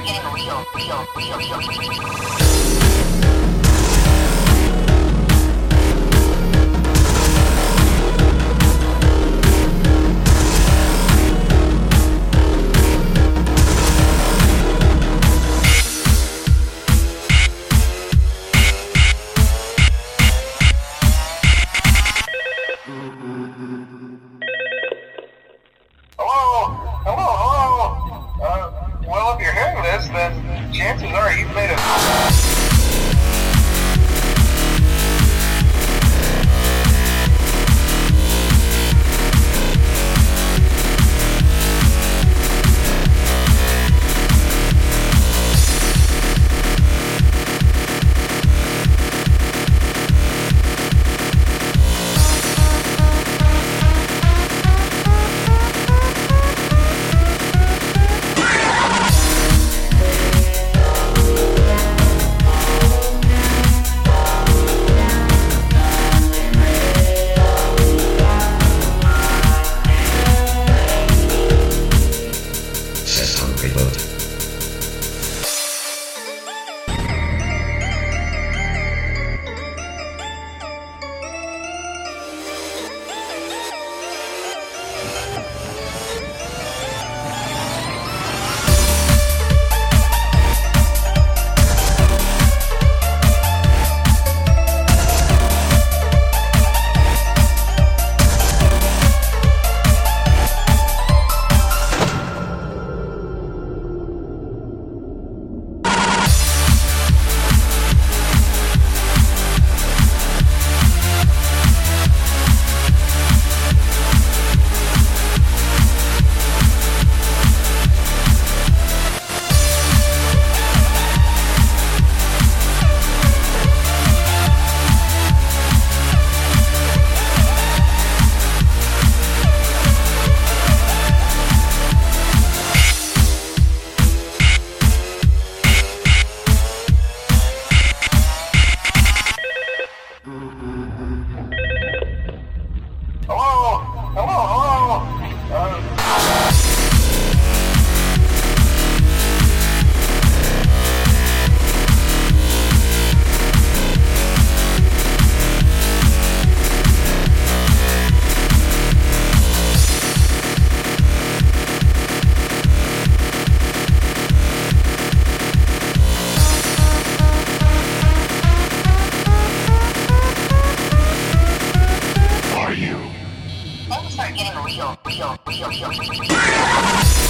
are getting real, real, real, Hello? chances are you reload. 不行不行不行不行不行